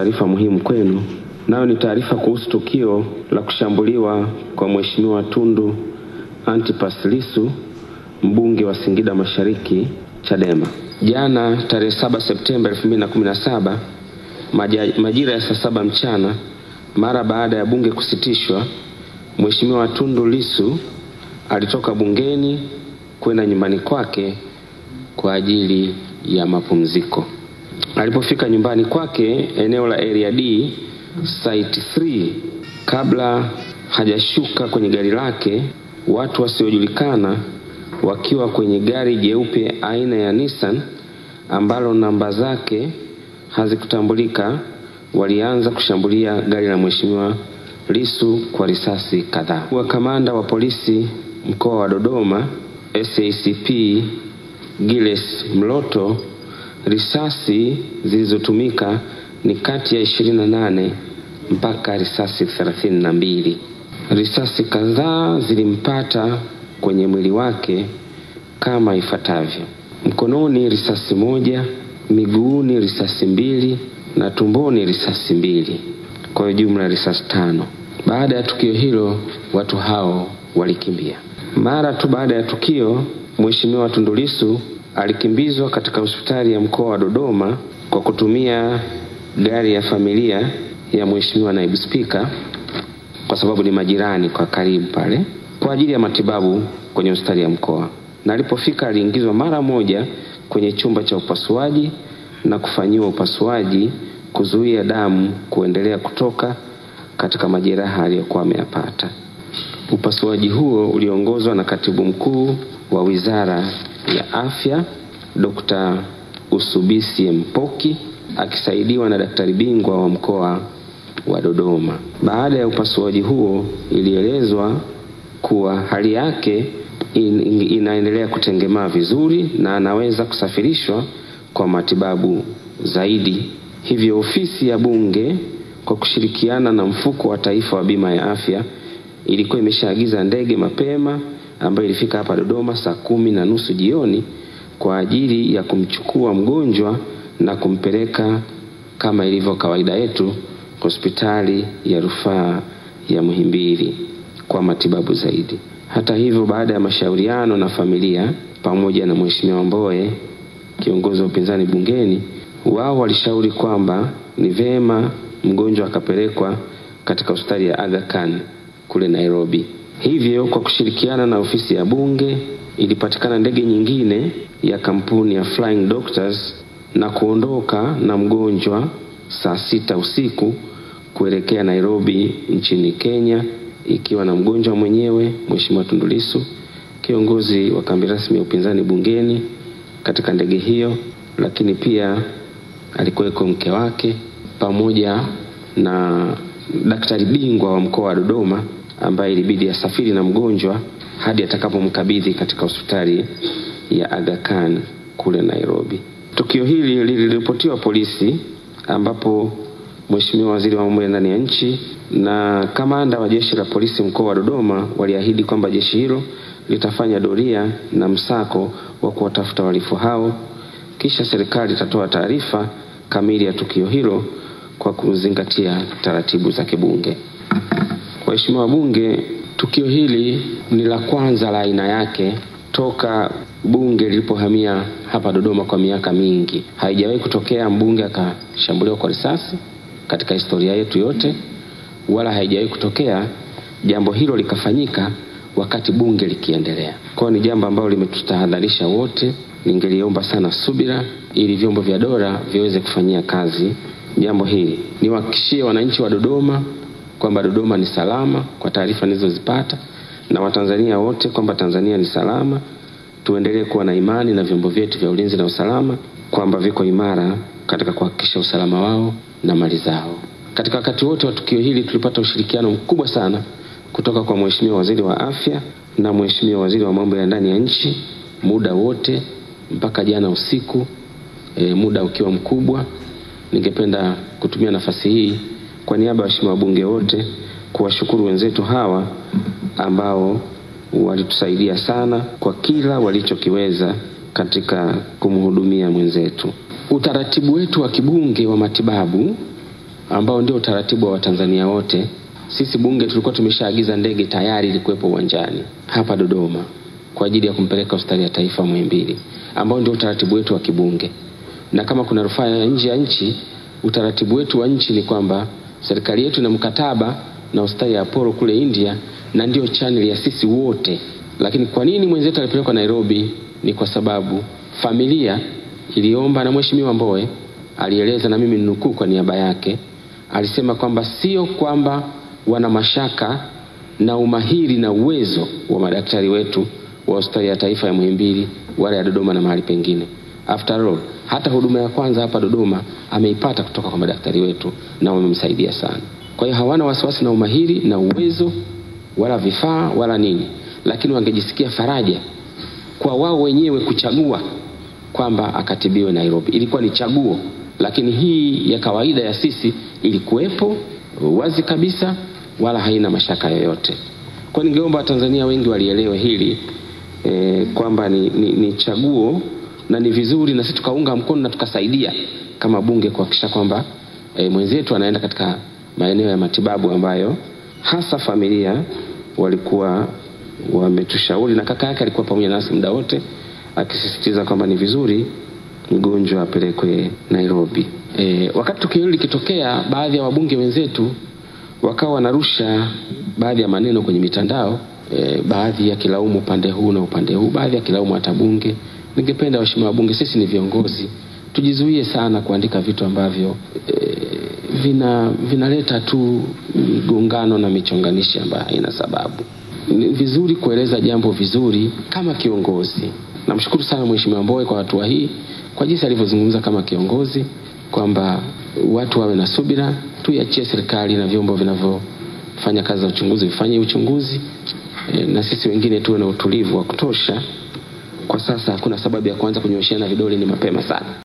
taarifa muhimu kwenu, nayo ni taarifa kuhusu tukio la kushambuliwa kwa Mheshimiwa Tundu Antipas Lissu mbunge wa Singida Mashariki Chadema jana tarehe 7 Septemba 2017 majira ya saa saba mchana, mara baada ya bunge kusitishwa, Mheshimiwa Tundu Lissu alitoka bungeni kwenda nyumbani kwake kwa ajili ya mapumziko. Alipofika nyumbani kwake eneo la Area D Site 3, kabla hajashuka kwenye gari lake, watu wasiojulikana wakiwa kwenye gari jeupe aina ya Nissan ambalo namba zake hazikutambulika walianza kushambulia gari la Mheshimiwa Lissu kwa risasi kadhaa. Wa kamanda wa polisi mkoa wa Dodoma SACP Giles Mloto, risasi zilizotumika ni kati ya 28 mpaka risasi 32. Risasi kadhaa zilimpata kwenye mwili wake kama ifuatavyo: mkononi risasi moja, miguuni risasi mbili na tumboni risasi mbili, kwa jumla risasi tano. Baada ya tukio hilo, watu hao walikimbia. Mara tu baada ya tukio, Mheshimiwa Tundu Lissu alikimbizwa katika hospitali ya mkoa wa Dodoma kwa kutumia gari ya familia ya Mheshimiwa Naibu Spika, kwa sababu ni majirani kwa karibu pale, kwa ajili ya matibabu kwenye hospitali ya mkoa, na alipofika aliingizwa mara moja kwenye chumba cha upasuaji na kufanyiwa upasuaji kuzuia damu kuendelea kutoka katika majeraha aliyokuwa ameyapata. Upasuaji huo uliongozwa na Katibu Mkuu wa Wizara ya Afya Dr. Usubisi Mpoki akisaidiwa na daktari bingwa wa mkoa wa Dodoma. Baada ya upasuaji huo, ilielezwa kuwa hali yake in, in, inaendelea kutengemaa vizuri na anaweza kusafirishwa kwa matibabu zaidi. Hivyo ofisi ya Bunge kwa kushirikiana na mfuko wa taifa wa bima ya afya ilikuwa imeshaagiza ndege mapema ambayo ilifika hapa Dodoma saa kumi na nusu jioni kwa ajili ya kumchukua mgonjwa na kumpeleka kama ilivyo kawaida yetu hospitali ya rufaa ya Muhimbili kwa matibabu zaidi. Hata hivyo, baada ya mashauriano na familia pamoja na Mheshimiwa Mbowe, kiongozi wa upinzani bungeni, wao walishauri kwamba ni vema mgonjwa akapelekwa katika hospitali ya Aga Khan kule Nairobi. Hivyo kwa kushirikiana na ofisi ya Bunge ilipatikana ndege nyingine ya kampuni ya Flying Doctors na kuondoka na mgonjwa saa sita usiku kuelekea Nairobi nchini Kenya, ikiwa na mgonjwa mwenyewe Mheshimiwa Tundu Lissu, kiongozi wa kambi rasmi ya upinzani bungeni katika ndege hiyo, lakini pia alikuweko mke wake pamoja na daktari bingwa wa mkoa wa Dodoma ambaye ilibidi asafiri na mgonjwa hadi atakapomkabidhi katika hospitali ya Aga Khan kule Nairobi. Tukio hili liliripotiwa polisi, ambapo Mheshimiwa Waziri wa Mambo ya Ndani ya Nchi na kamanda wa jeshi la polisi mkoa wa Dodoma waliahidi kwamba jeshi hilo litafanya doria na msako wa kuwatafuta wahalifu hao, kisha serikali itatoa taarifa kamili ya tukio hilo kwa kuzingatia taratibu za kibunge. Waheshimiwa wabunge, tukio hili ni la kwanza la aina yake toka bunge lilipohamia hapa Dodoma kwa miaka mingi. Haijawahi kutokea mbunge akashambuliwa kwa risasi katika historia yetu yote, wala haijawahi kutokea jambo hilo likafanyika wakati bunge likiendelea. Kwa ni jambo ambalo limetutahadharisha wote. Ningeliomba sana subira ili vyombo vya dola viweze kufanyia kazi jambo hili. Niwahakikishie wananchi wa Dodoma kwamba Dodoma ni salama kwa taarifa nilizozipata na Watanzania wote kwamba Tanzania ni salama. Tuendelee kuwa na imani na vyombo vyetu vya ulinzi na usalama kwamba viko imara katika kuhakikisha usalama wao na mali zao. Katika wakati wote wa tukio hili tulipata ushirikiano mkubwa sana kutoka kwa Mheshimiwa Waziri wa Afya na Mheshimiwa Waziri wa Mambo ya Ndani ya Nchi muda wote mpaka jana usiku, e, muda ukiwa mkubwa. Ningependa kutumia nafasi hii kwa niaba ya waheshimiwa wabunge wote kuwashukuru wenzetu hawa ambao walitusaidia sana kwa kila walichokiweza katika kumhudumia mwenzetu. Utaratibu wetu wa kibunge wa matibabu ambao ndio utaratibu wa Watanzania wote. Sisi bunge tulikuwa tumeshaagiza ndege tayari ilikuwepo uwanjani hapa Dodoma kwa ajili ya kumpeleka hospitali ya taifa Muhimbili, ambao ndio utaratibu wetu wa kibunge. Na kama kuna rufaa ya nje ya nchi, utaratibu wetu wa nchi ni kwamba serikali yetu ina mkataba na hospitali ya Apollo kule India, na ndio channel ya sisi wote. Lakini kwa nini mwenzetu alipelekwa Nairobi? Ni kwa sababu familia iliomba, na Mheshimiwa Mbowe alieleza, na mimi ninukuu kwa niaba yake, alisema kwamba sio kwamba wana mashaka na umahiri na uwezo wa madaktari wetu wa hospitali ya taifa ya Muhimbili wala ya Dodoma na mahali pengine. After all, hata huduma ya kwanza hapa Dodoma ameipata kutoka kwa madaktari wetu na wamemsaidia sana. Kwa hiyo hawana wasiwasi na umahiri na uwezo wala vifaa wala nini, lakini wangejisikia faraja kwa wao wenyewe kuchagua kwamba akatibiwe Nairobi. Ilikuwa ni chaguo, lakini hii ya kawaida ya sisi ilikuwepo wazi kabisa, wala haina mashaka yoyote. Kwa ningeomba Watanzania wengi walielewe hili eh, kwamba ni, ni, ni chaguo na ni vizuri na sisi tukaunga mkono na tukasaidia kama bunge kuhakikisha kwamba e, mwenzetu anaenda katika maeneo ya matibabu ambayo hasa familia walikuwa wametushauri, na kaka yake alikuwa pamoja nasi muda wote akisisitiza kwamba ni vizuri mgonjwa apelekwe Nairobi. E, wakati tukio hili likitokea, baadhi ya wabunge wenzetu wakawa wanarusha baadhi ya maneno kwenye mitandao e, baadhi ya kilaumu upande huu na upande huu, baadhi ya kilaumu hata bunge. Ningependa waheshimiwa wabunge, sisi ni viongozi, tujizuie sana kuandika vitu ambavyo e, vina vinaleta tu migongano na michonganishi ambayo haina sababu. Ni vizuri kueleza jambo vizuri kama kiongozi. Namshukuru sana Mheshimiwa Mbowe kwa hatua hii, kwa jinsi alivyozungumza kama kiongozi kwamba watu wawe na subira, tuiachie serikali na vyombo vinavyofanya kazi za uchunguzi vifanye uchunguzi e, na sisi wengine tuwe na utulivu wa kutosha. Kwa sasa hakuna sababu ya kuanza kunyoosheana vidole, ni mapema sana.